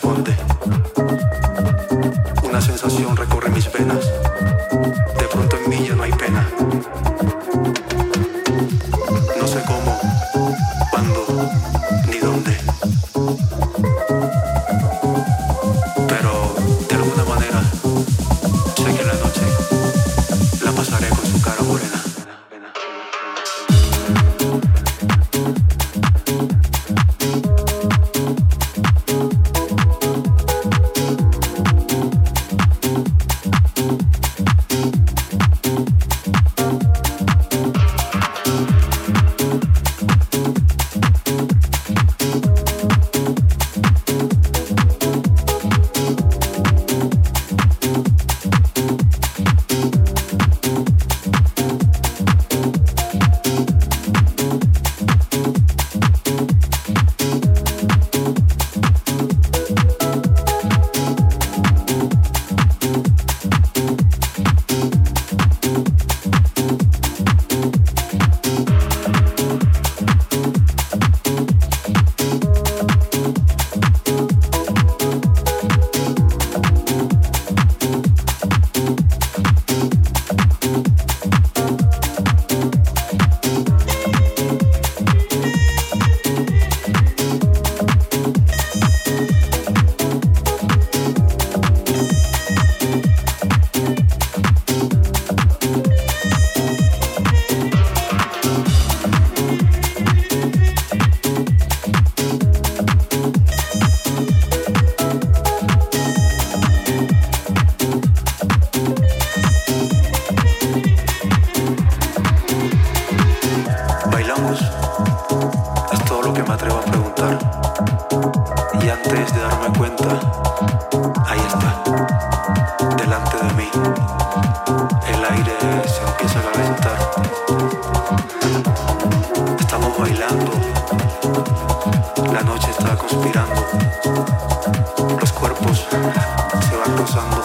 corresponde. que me atrevo a preguntar. Y antes de darme cuenta, ahí está, delante de mí. El aire se empieza a calentar. Estamos bailando. La noche está conspirando. Los cuerpos se van rozando.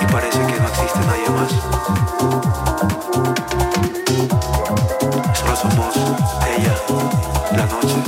Y parece que no existe nadie más. La noche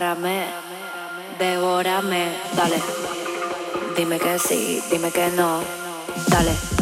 agárrame, devórame, dale. Dime que sí, dime que no, dale.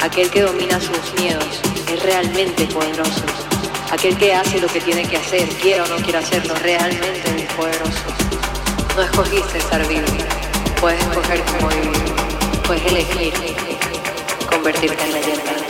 Aquel que domina sus miedos es realmente poderoso. Aquel que hace lo que tiene que hacer, quiera o no quiera hacerlo, realmente es poderoso. No escogiste estar vivo, puedes escoger cómo vivir, puedes elegir convertirte en leyenda.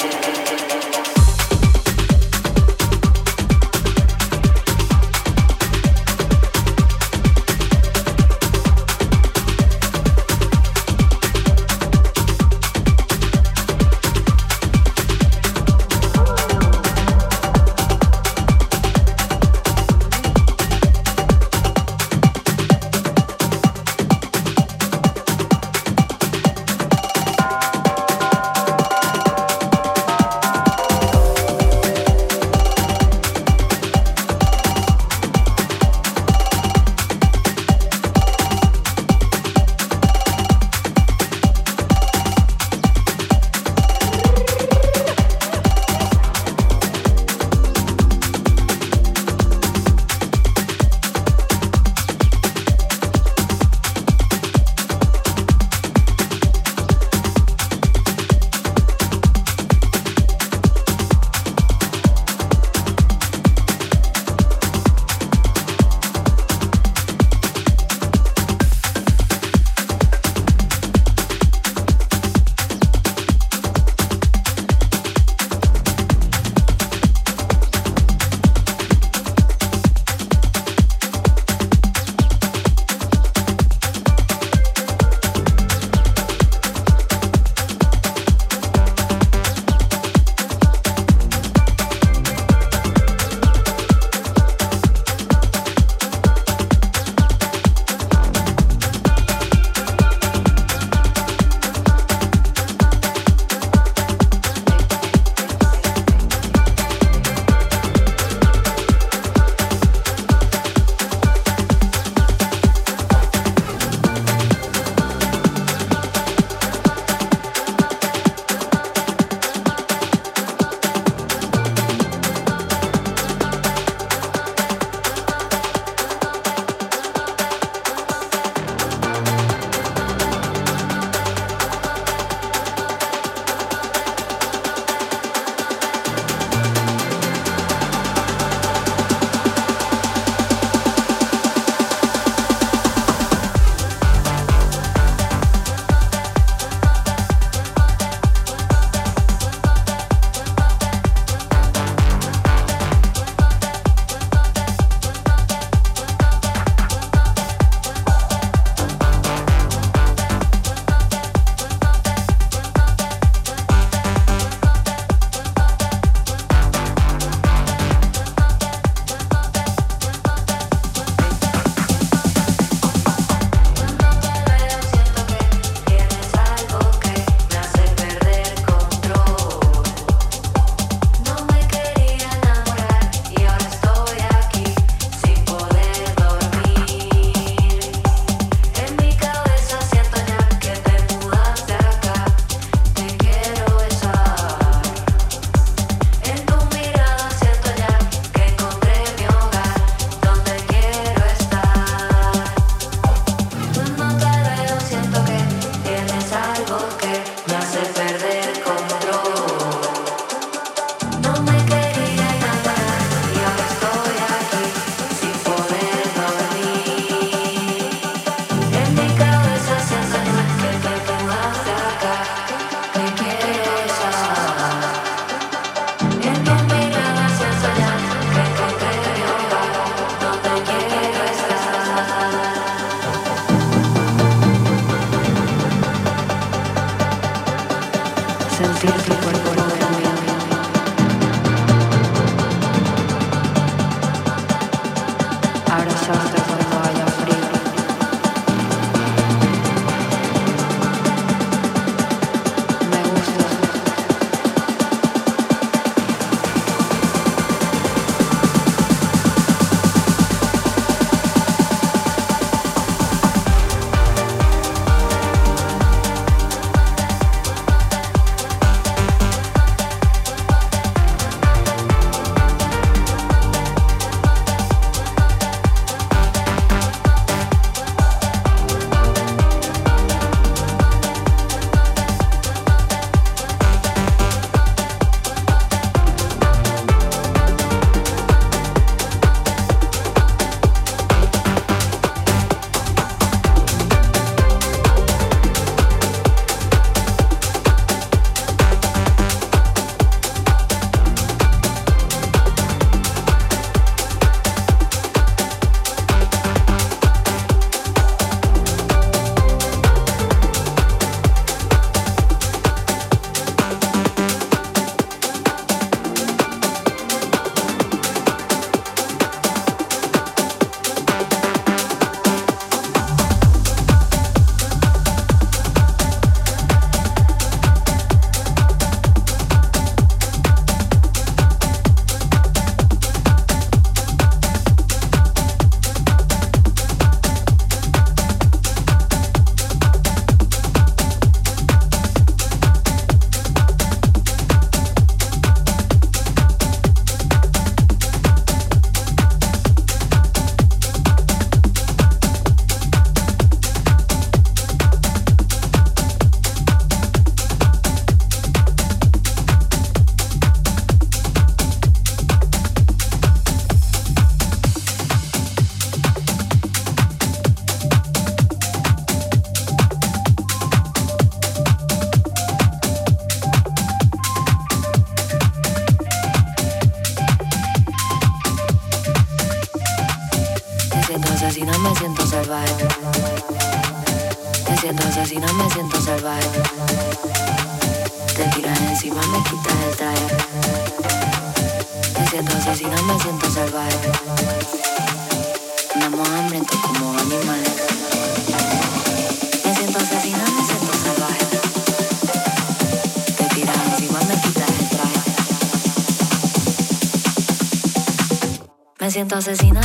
siento asesina,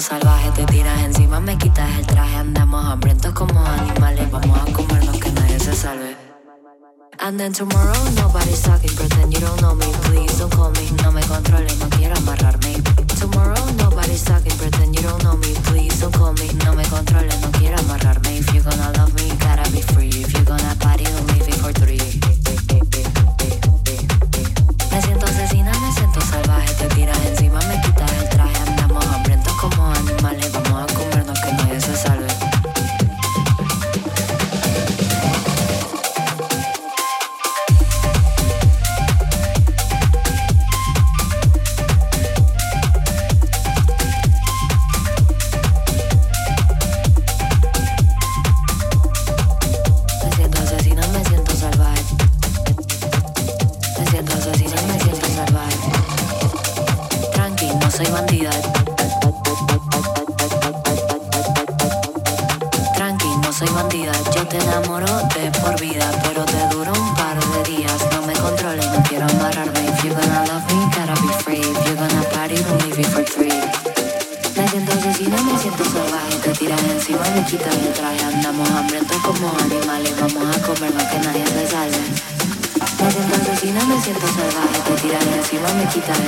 salvaje. Te tiras encima, me quitas el traje. Andamos hambrientos como animales. Vamos a comernos que nadie se salve. And then tomorrow nobody's talking. Pretend you don't know me. Please don't call me. No me controles, no quiero amarrarme. Tomorrow nobody's talking. Pretend you don't know me. Please don't call me. No me controles, no quiero amarrarme. If you're gonna love me, gotta be free. If you're gonna party with me. quitar.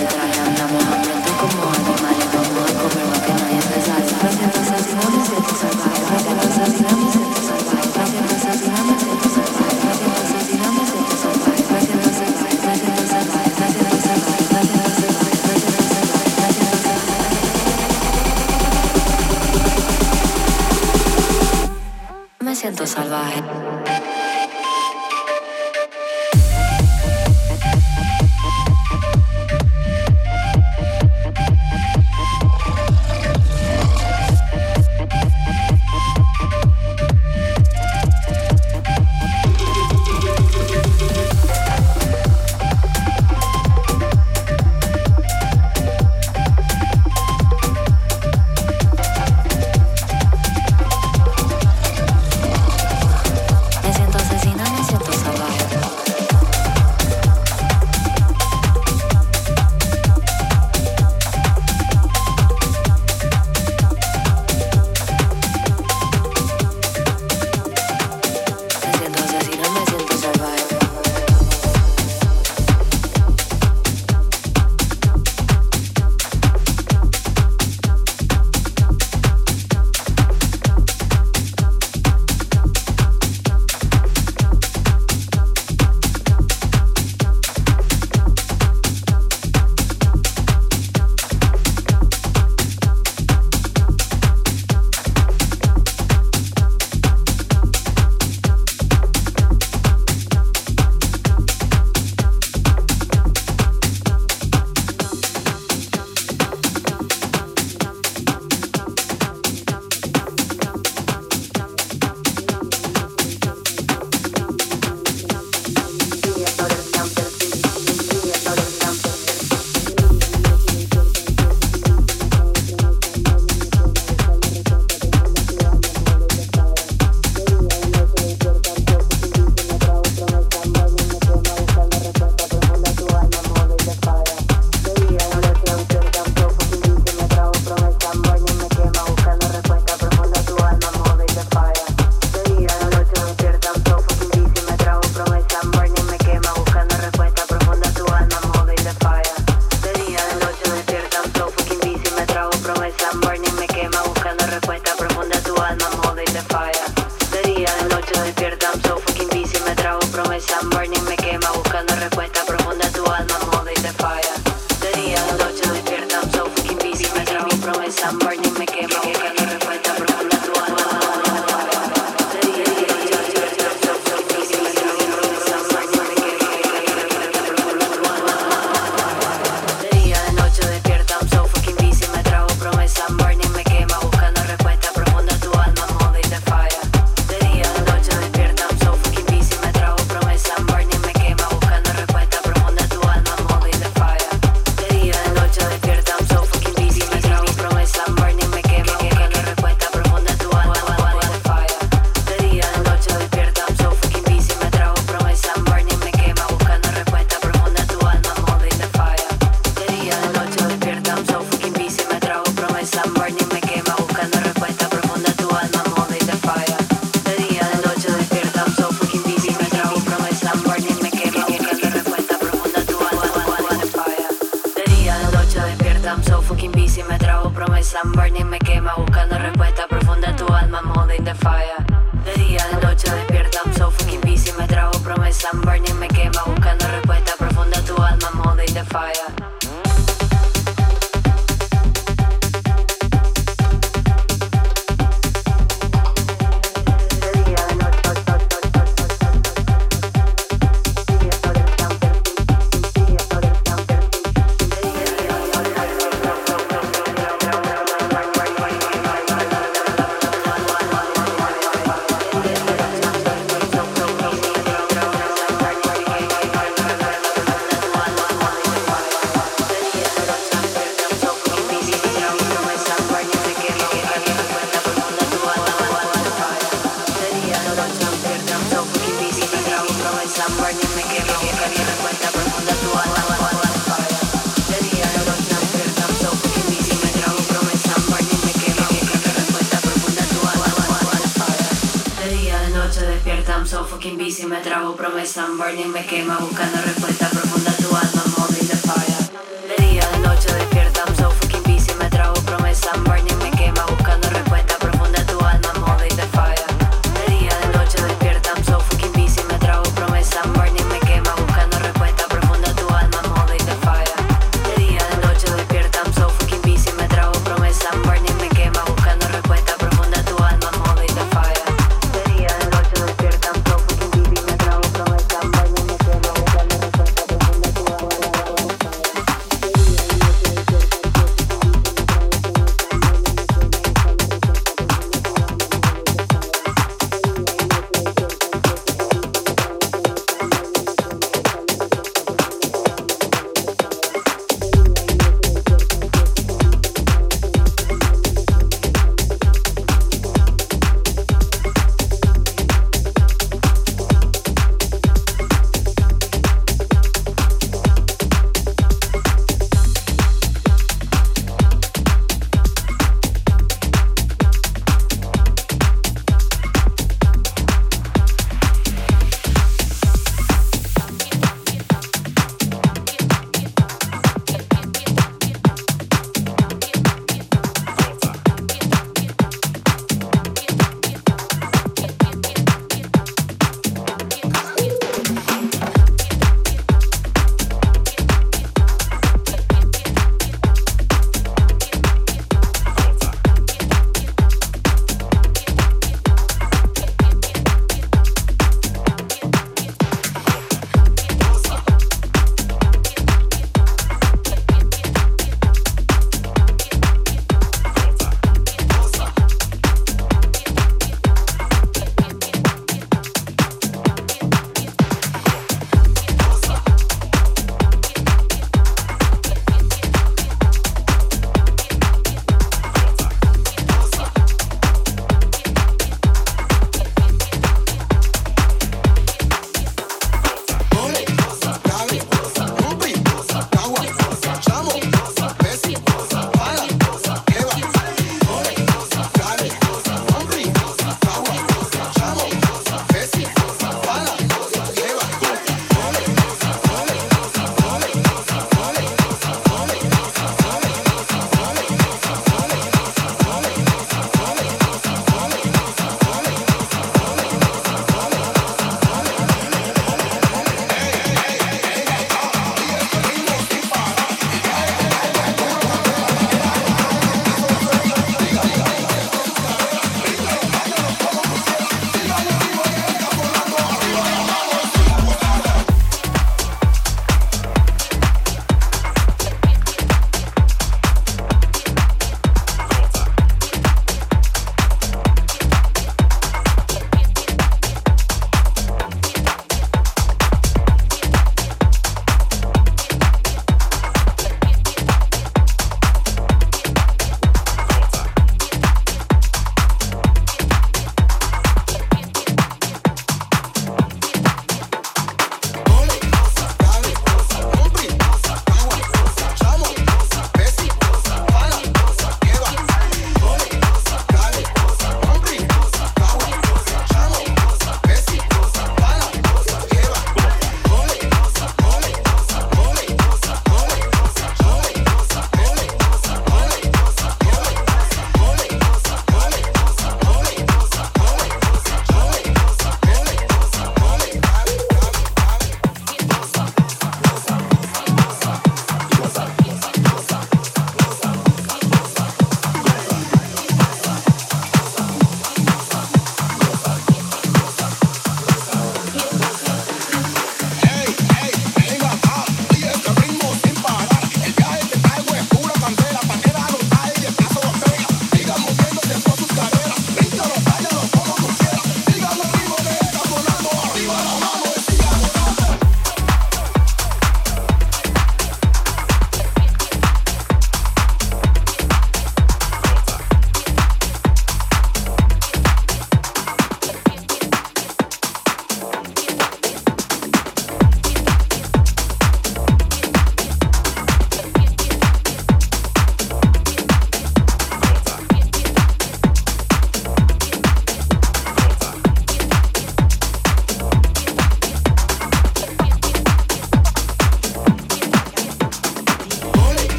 De día,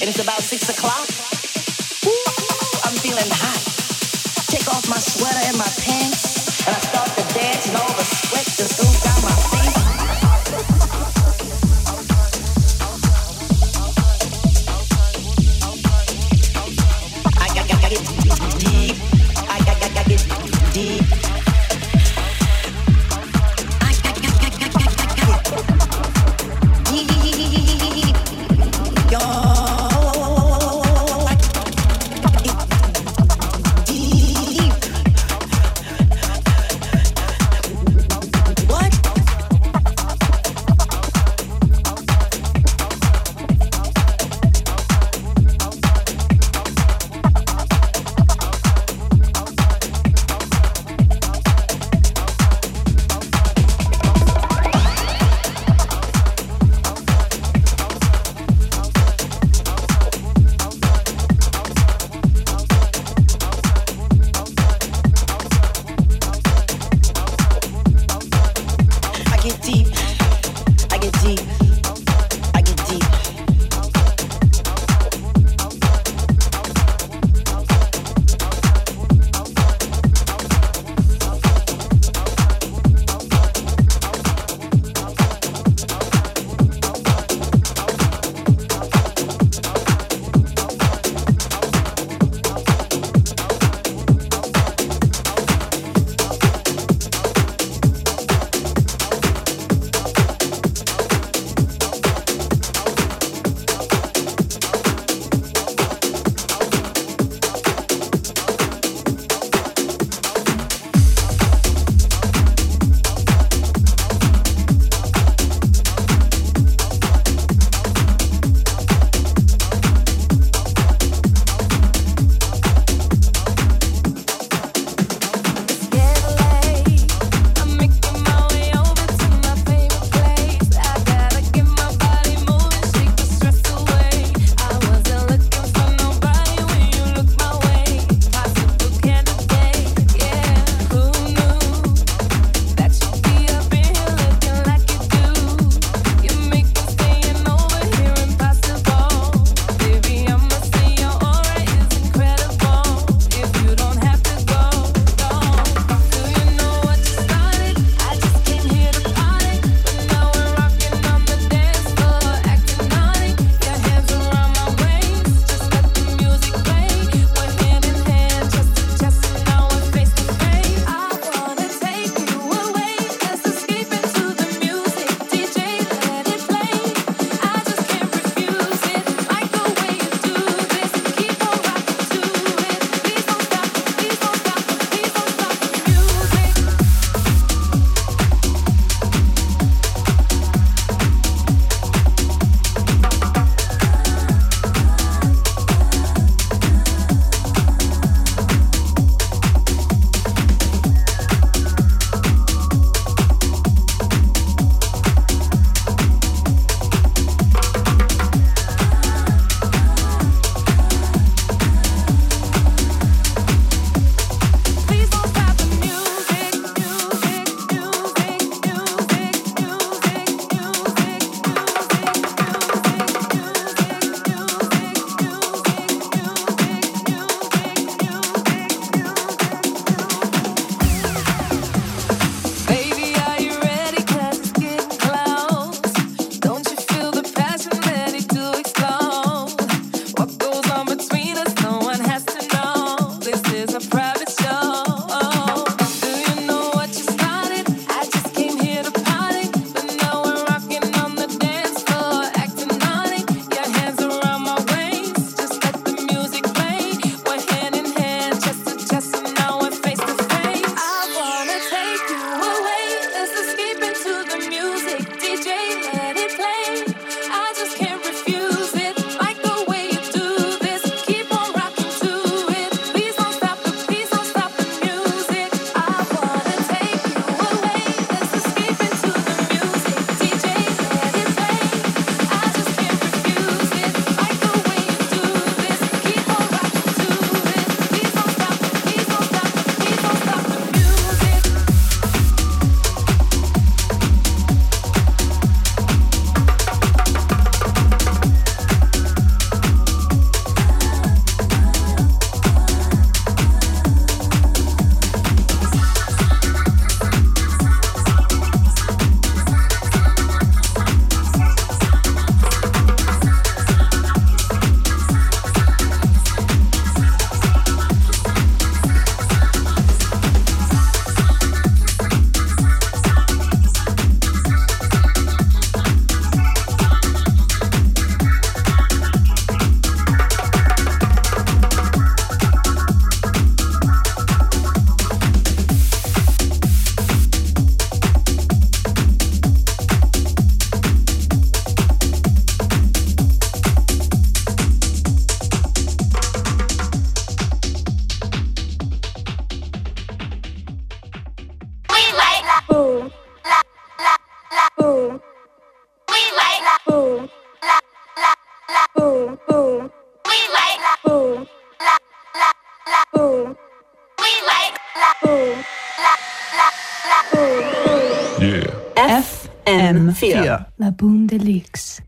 and it's about six o'clock.